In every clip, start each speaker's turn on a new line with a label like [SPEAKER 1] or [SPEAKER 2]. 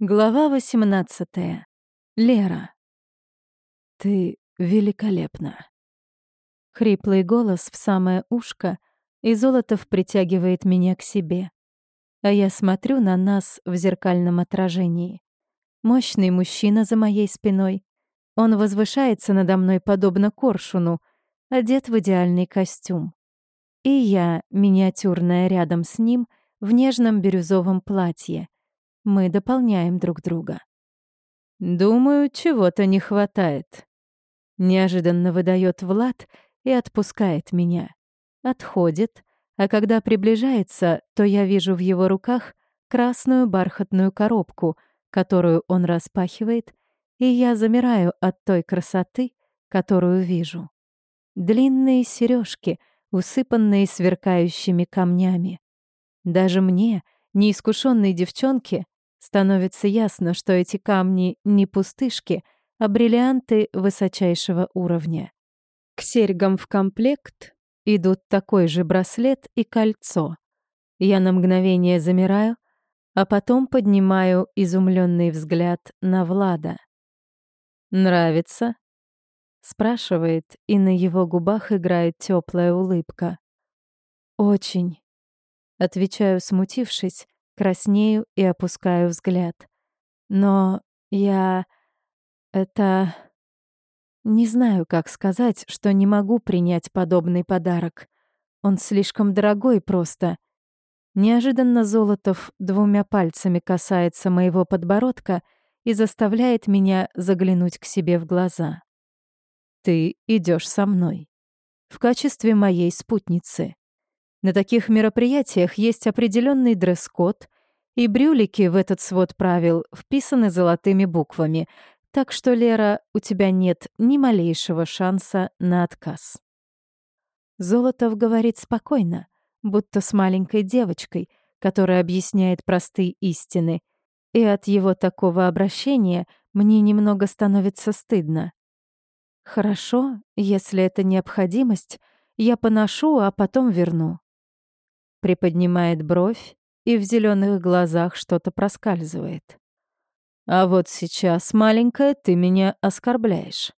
[SPEAKER 1] Глава 18. Лера.
[SPEAKER 2] Ты великолепна.
[SPEAKER 1] Хриплый голос в самое ушко, и Золотов притягивает меня к себе. А я смотрю на нас в зеркальном отражении. Мощный мужчина за моей спиной. Он возвышается надо мной подобно коршуну, одет в идеальный костюм. И я, миниатюрная рядом с ним, в нежном бирюзовом платье — мы дополняем друг друга. «Думаю, чего-то не хватает». Неожиданно выдает Влад и отпускает меня. Отходит, а когда приближается, то я вижу в его руках красную бархатную коробку, которую он распахивает, и я замираю от той красоты, которую вижу. Длинные сережки, усыпанные сверкающими камнями. Даже мне, неискушенной девчонке, Становится ясно, что эти камни не пустышки, а бриллианты высочайшего уровня. К серьгам в комплект идут такой же браслет и кольцо. Я на мгновение замираю, а потом поднимаю изумленный взгляд на Влада. «Нравится?» — спрашивает, и на его губах играет теплая улыбка. «Очень», — отвечаю, смутившись, краснею и опускаю взгляд. Но я... это... Не знаю, как сказать, что не могу принять подобный подарок. Он слишком дорогой просто. Неожиданно Золотов двумя пальцами касается моего подбородка и заставляет меня заглянуть к себе в глаза. «Ты идешь со мной. В качестве моей спутницы. На таких мероприятиях есть определенный дресс-код, и брюлики в этот свод правил вписаны золотыми буквами, так что, Лера, у тебя нет ни малейшего шанса на отказ. Золотов говорит спокойно, будто с маленькой девочкой, которая объясняет простые истины, и от его такого обращения мне немного становится стыдно. Хорошо, если это необходимость, я поношу, а потом верну приподнимает бровь, и в зеленых глазах что-то проскальзывает. А вот сейчас, маленькая, ты меня оскорбляешь.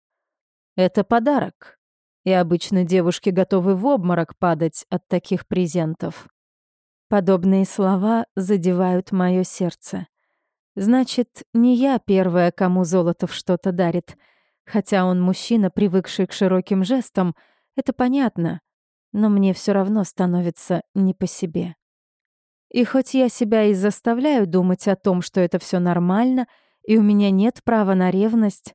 [SPEAKER 1] Это подарок, и обычно девушки готовы в обморок падать от таких презентов. Подобные слова задевают мое сердце. Значит, не я первая, кому Золотов что-то дарит. Хотя он мужчина, привыкший к широким жестам, это понятно но мне все равно становится не по себе. И хоть я себя и заставляю думать о том, что это все нормально, и у меня нет права на ревность,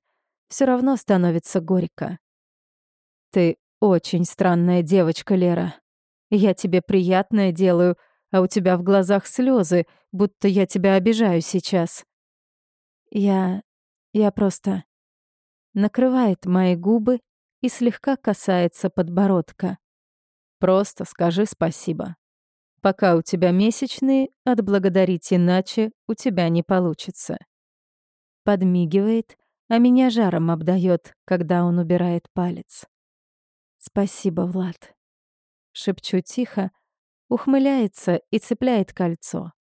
[SPEAKER 1] все равно становится горько. Ты очень странная девочка, Лера. Я тебе приятное делаю, а у тебя в глазах слезы, будто я тебя обижаю сейчас. Я... я просто... Накрывает мои губы и слегка касается подбородка. Просто скажи спасибо. Пока у тебя месячные, отблагодарить иначе у тебя не получится. Подмигивает, а меня жаром обдает, когда он убирает палец. Спасибо, Влад. Шепчу тихо, ухмыляется и цепляет кольцо.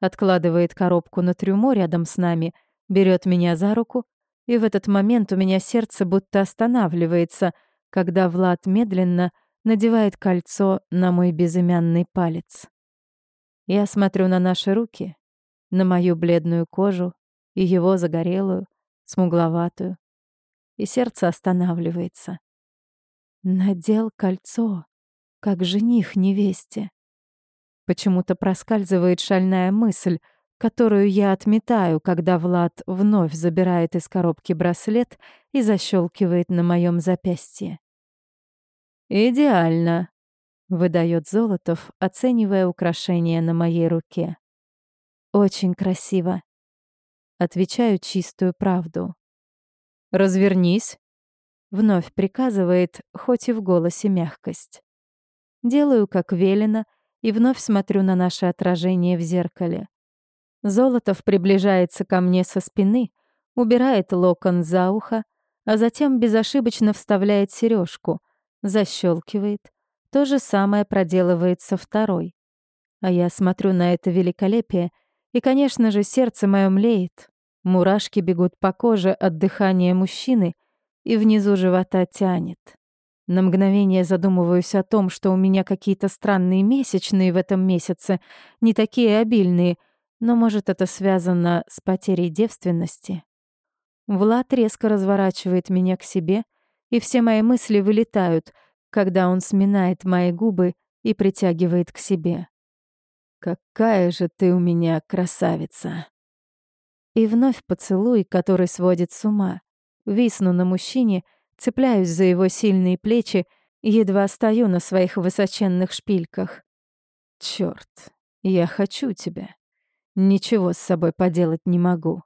[SPEAKER 1] Откладывает коробку на трюмо рядом с нами, берет меня за руку, и в этот момент у меня сердце будто останавливается, когда Влад медленно — надевает кольцо на мой безымянный палец. Я смотрю на наши руки, на мою бледную кожу и его загорелую, смугловатую, и сердце останавливается. Надел кольцо, как жених невесте. Почему-то проскальзывает шальная мысль, которую я отметаю, когда Влад вновь забирает из коробки браслет и защелкивает на моем запястье. «Идеально», — выдает Золотов, оценивая украшение на моей руке. «Очень красиво». Отвечаю чистую правду. «Развернись», — вновь приказывает, хоть и в голосе мягкость. Делаю, как велено, и вновь смотрю на наше отражение в зеркале. Золотов приближается ко мне со спины, убирает локон за ухо, а затем безошибочно вставляет сережку, защелкивает. То же самое проделывается второй. А я смотрю на это великолепие И, конечно же, сердце мое млеет. Мурашки бегут по коже от дыхания мужчины, и внизу живота тянет. На мгновение задумываюсь о том, что у меня какие-то странные месячные в этом месяце, не такие обильные, но, может, это связано с потерей девственности. Влад резко разворачивает меня к себе, и все мои мысли вылетают, когда он сминает мои губы и притягивает к себе. «Какая же ты у меня красавица!» И вновь поцелуй, который сводит с ума. Висну на мужчине, цепляюсь за его сильные плечи едва стою на своих высоченных шпильках. Чёрт, я хочу тебя. Ничего с собой поделать не могу.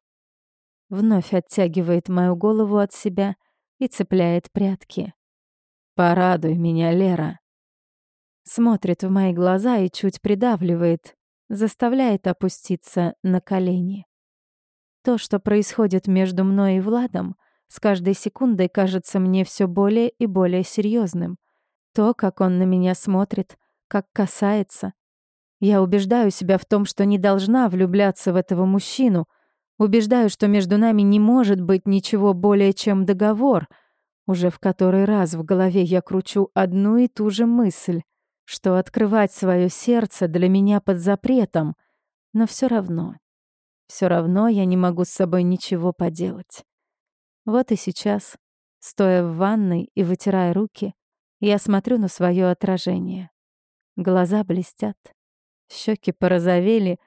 [SPEAKER 1] Вновь оттягивает мою голову от себя и цепляет прятки. «Порадуй меня, Лера!» Смотрит в мои глаза и чуть придавливает, заставляет опуститься на колени. То, что происходит между мной и Владом — с каждой секундой кажется мне все более и более серьезным. То, как он на меня смотрит, как касается. Я убеждаю себя в том, что не должна влюбляться в этого мужчину. Убеждаю, что между нами не может быть ничего более, чем договор. Уже в который раз в голове я кручу одну и ту же мысль, что открывать свое сердце для меня под запретом. Но все равно, все равно я не могу с собой ничего поделать. Вот и сейчас, стоя в ванной и вытирая руки, я смотрю на свое отражение. Глаза блестят, щеки порозовели,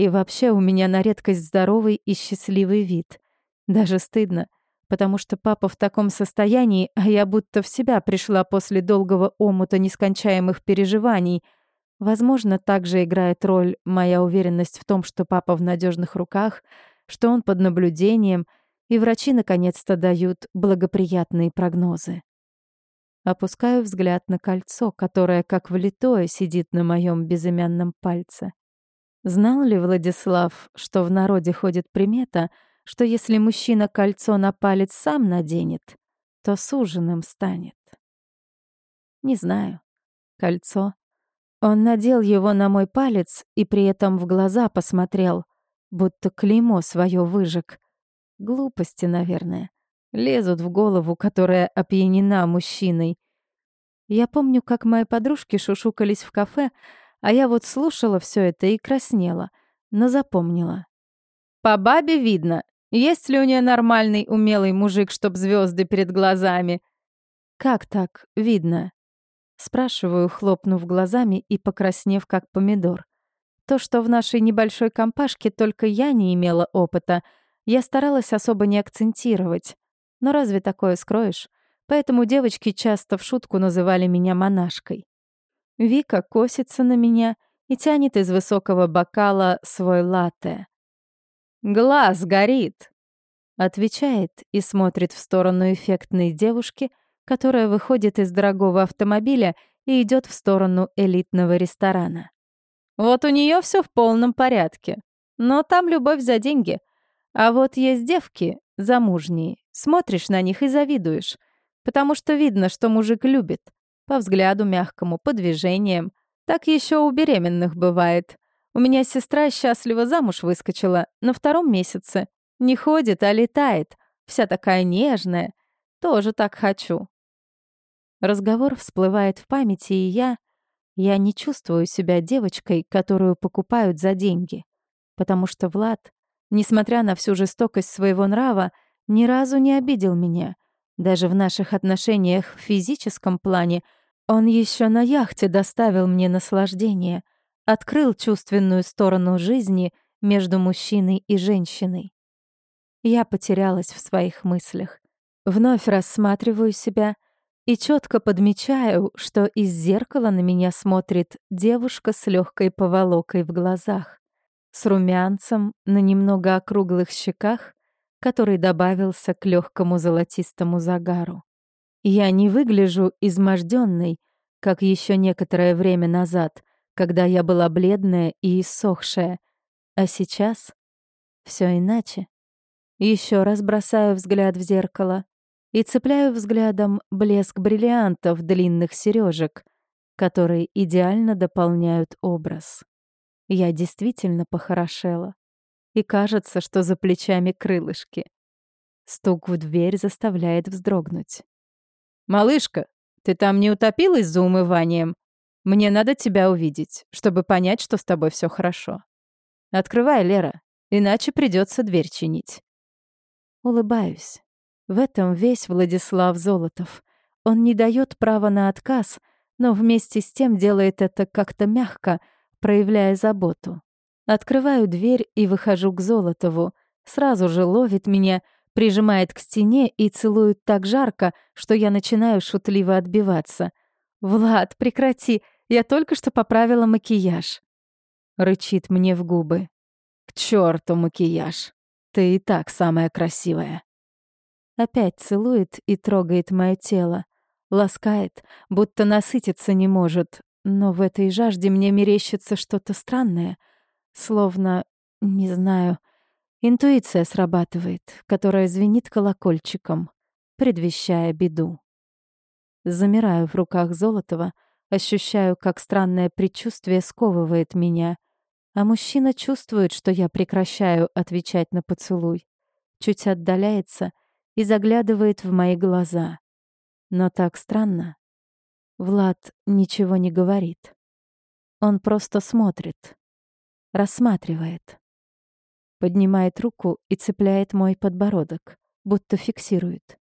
[SPEAKER 1] и вообще у меня на редкость здоровый и счастливый вид. Даже стыдно, потому что папа в таком состоянии, а я будто в себя пришла после долгого омута нескончаемых переживаний. Возможно, также играет роль моя уверенность в том, что папа в надежных руках, что он под наблюдением — и врачи наконец-то дают благоприятные прогнозы. Опускаю взгляд на кольцо, которое, как влитое, сидит на моем безымянном пальце. Знал ли Владислав, что в народе ходит примета, что если мужчина кольцо на палец сам наденет, то суженым станет? Не знаю. Кольцо. Он надел его на мой палец и при этом в глаза посмотрел, будто клеймо свое выжег — Глупости, наверное. Лезут в голову, которая опьянена мужчиной. Я помню, как мои подружки шушукались в кафе, а я вот слушала все это и краснела, но запомнила. По бабе видно, есть ли у нее нормальный умелый мужик, чтоб звезды перед глазами. Как так видно? Спрашиваю, хлопнув глазами и покраснев, как помидор. То, что в нашей небольшой компашке только я не имела опыта — я старалась особо не акцентировать. Но разве такое скроешь? Поэтому девочки часто в шутку называли меня монашкой. Вика косится на меня и тянет из высокого бокала свой латте. «Глаз горит!» Отвечает и смотрит в сторону эффектной девушки, которая выходит из дорогого автомобиля и идет в сторону элитного ресторана. Вот у нее все в полном порядке. Но там любовь за деньги — а вот есть девки, замужние, смотришь на них и завидуешь, потому что видно, что мужик любит. По взгляду мягкому, по движениям. Так еще у беременных бывает. У меня сестра счастливо замуж выскочила на втором месяце. Не ходит, а летает. Вся такая нежная. Тоже так хочу. Разговор всплывает в памяти, и я... Я не чувствую себя девочкой, которую покупают за деньги. Потому что Влад несмотря на всю жестокость своего нрава, ни разу не обидел меня. Даже в наших отношениях в физическом плане он еще на яхте доставил мне наслаждение, открыл чувственную сторону жизни между мужчиной и женщиной. Я потерялась в своих мыслях. Вновь рассматриваю себя и четко подмечаю, что из зеркала на меня смотрит девушка с легкой поволокой в глазах с румянцем на немного округлых щеках, который добавился к легкому золотистому загару. Я не выгляжу изможденной, как еще некоторое время назад, когда я была бледная и иссохшая, а сейчас все иначе. Еще раз бросаю взгляд в зеркало и цепляю взглядом блеск бриллиантов длинных сережек, которые идеально дополняют образ. Я действительно похорошела. и кажется, что за плечами крылышки. Стук в дверь заставляет вздрогнуть. «Малышка, ты там не утопилась за умыванием? Мне надо тебя увидеть, чтобы понять, что с тобой все хорошо. Открывай, Лера, иначе придется дверь чинить». Улыбаюсь. В этом весь Владислав Золотов. Он не дает права на отказ, но вместе с тем делает это как-то мягко, проявляя заботу. Открываю дверь и выхожу к Золотову. Сразу же ловит меня, прижимает к стене и целует так жарко, что я начинаю шутливо отбиваться. «Влад, прекрати, я только что поправила макияж». Рычит мне в губы. «К черту макияж! Ты и так самая красивая!» Опять целует и трогает мое тело. Ласкает, будто насытиться не может. Но в этой жажде мне мерещится что-то странное. Словно, не знаю, интуиция срабатывает, которая звенит колокольчиком, предвещая беду. Замираю в руках Золотова, ощущаю, как странное предчувствие сковывает меня, а мужчина чувствует, что я прекращаю отвечать на поцелуй. Чуть отдаляется и заглядывает в мои глаза. Но так странно. Влад ничего не говорит. Он просто смотрит, рассматривает. Поднимает руку и цепляет мой подбородок, будто фиксирует.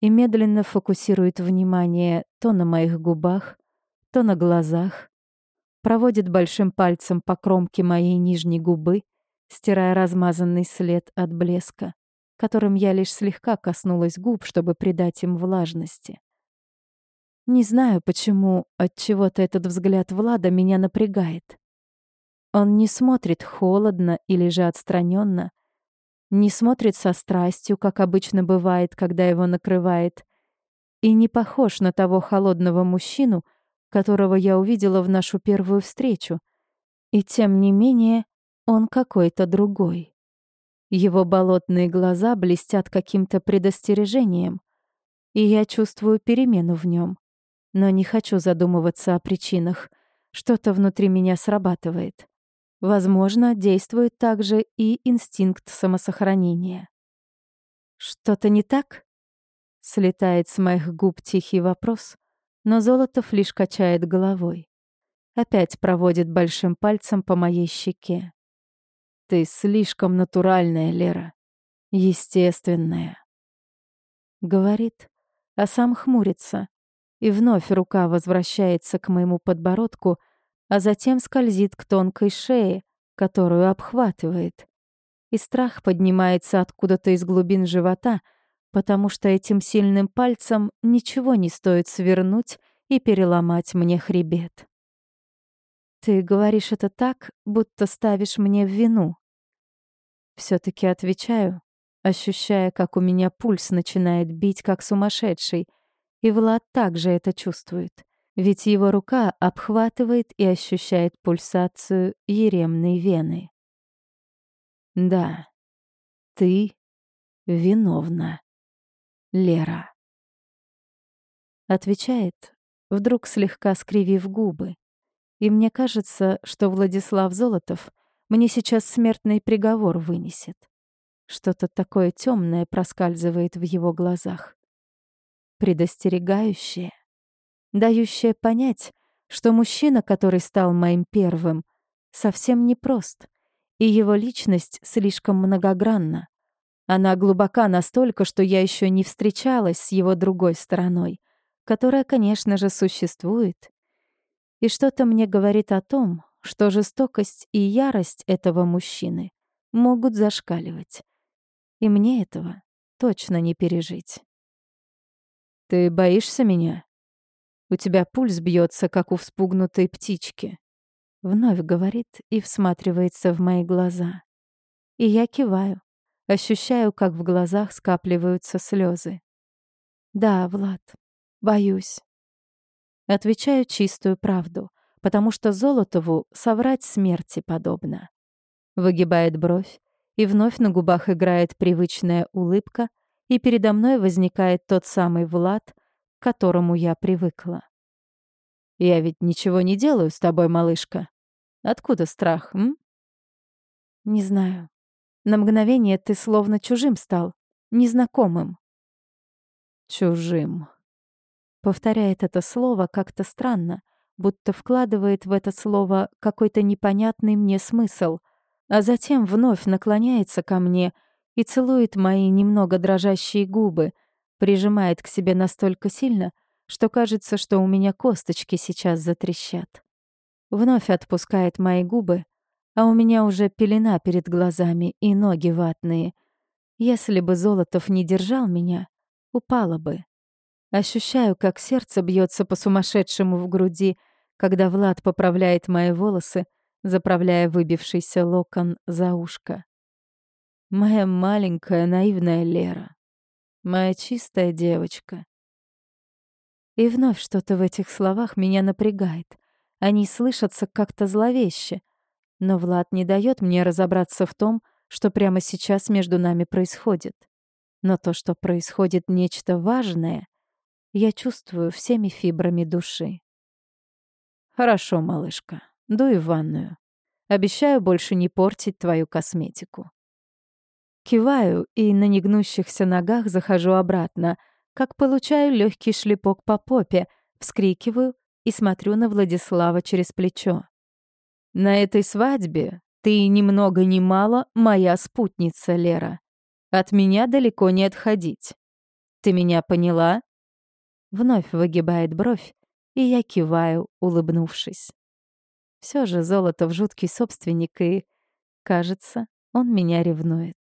[SPEAKER 1] И медленно фокусирует внимание то на моих губах, то на глазах. Проводит большим пальцем по кромке моей нижней губы, стирая размазанный след от блеска которым я лишь слегка коснулась губ, чтобы придать им влажности. Не знаю, почему от чего-то этот взгляд Влада меня напрягает. Он не смотрит холодно или же отстраненно, не смотрит со страстью, как обычно бывает, когда его накрывает, и не похож на того холодного мужчину, которого я увидела в нашу первую встречу. И тем не менее, он какой-то другой. Его болотные глаза блестят каким-то предостережением, и я чувствую перемену в нем, но не хочу задумываться о причинах. Что-то внутри меня срабатывает. Возможно, действует также и инстинкт самосохранения. «Что-то не так?» Слетает с моих губ тихий вопрос, но Золотов лишь качает головой. Опять проводит большим пальцем по моей щеке. Ты слишком натуральная, Лера. Естественная. Говорит, а сам хмурится. И вновь рука возвращается к моему подбородку, а затем скользит к тонкой шее, которую обхватывает. И страх поднимается откуда-то из глубин живота, потому что этим сильным пальцем ничего не стоит свернуть и переломать мне хребет. Ты говоришь это так, будто ставишь мне в вину. все таки отвечаю, ощущая, как у меня пульс начинает бить, как сумасшедший. И Влад также это чувствует, ведь его рука обхватывает и ощущает пульсацию еремной вены. Да, ты виновна, Лера. Отвечает, вдруг слегка скривив губы. И мне кажется, что Владислав Золотов мне сейчас смертный приговор вынесет. Что-то такое темное проскальзывает в его глазах. Предостерегающее, дающее понять, что мужчина, который стал моим первым, совсем непрост, и его личность слишком многогранна. Она глубока настолько, что я еще не встречалась с его другой стороной, которая, конечно же, существует и что-то мне говорит о том, что жестокость и ярость этого мужчины могут зашкаливать. И мне этого точно не пережить. «Ты боишься меня? У тебя пульс бьется, как у вспугнутой птички», — вновь говорит и всматривается в мои глаза. И я киваю, ощущаю, как в глазах скапливаются слезы. «Да, Влад, боюсь. Отвечаю чистую правду, потому что Золотову соврать смерти подобно. Выгибает бровь, и вновь на губах играет привычная улыбка, и передо мной возникает тот самый Влад, которому я привыкла. «Я ведь ничего не делаю с тобой, малышка. Откуда страх, м?» «Не знаю. На мгновение ты словно чужим стал, незнакомым.
[SPEAKER 2] Чужим.
[SPEAKER 1] Повторяет это слово как-то странно, будто вкладывает в это слово какой-то непонятный мне смысл, а затем вновь наклоняется ко мне и целует мои немного дрожащие губы, прижимает к себе настолько сильно, что кажется, что у меня косточки сейчас затрещат. Вновь отпускает мои губы, а у меня уже пелена перед глазами и ноги ватные. Если бы Золотов не держал меня, упала бы. Ощущаю, как сердце бьется по сумасшедшему в груди, когда Влад поправляет мои волосы, заправляя выбившийся локон за ушко. Моя маленькая наивная Лера. Моя чистая девочка. И вновь что-то в этих словах меня напрягает. Они слышатся как-то зловеще. Но Влад не дает мне разобраться в том, что прямо сейчас между нами происходит. Но то, что происходит нечто важное, я чувствую всеми фибрами души. «Хорошо, малышка, дуй в ванную. Обещаю больше не портить твою косметику». Киваю и на негнущихся ногах захожу обратно, как получаю легкий шлепок по попе, вскрикиваю и смотрю на Владислава через плечо. «На этой свадьбе ты ни много ни мало моя спутница, Лера. От меня далеко не отходить. Ты меня поняла?» Вновь выгибает бровь, и я киваю, улыбнувшись. Все же Золотов жуткий собственник, и, кажется, он меня ревнует.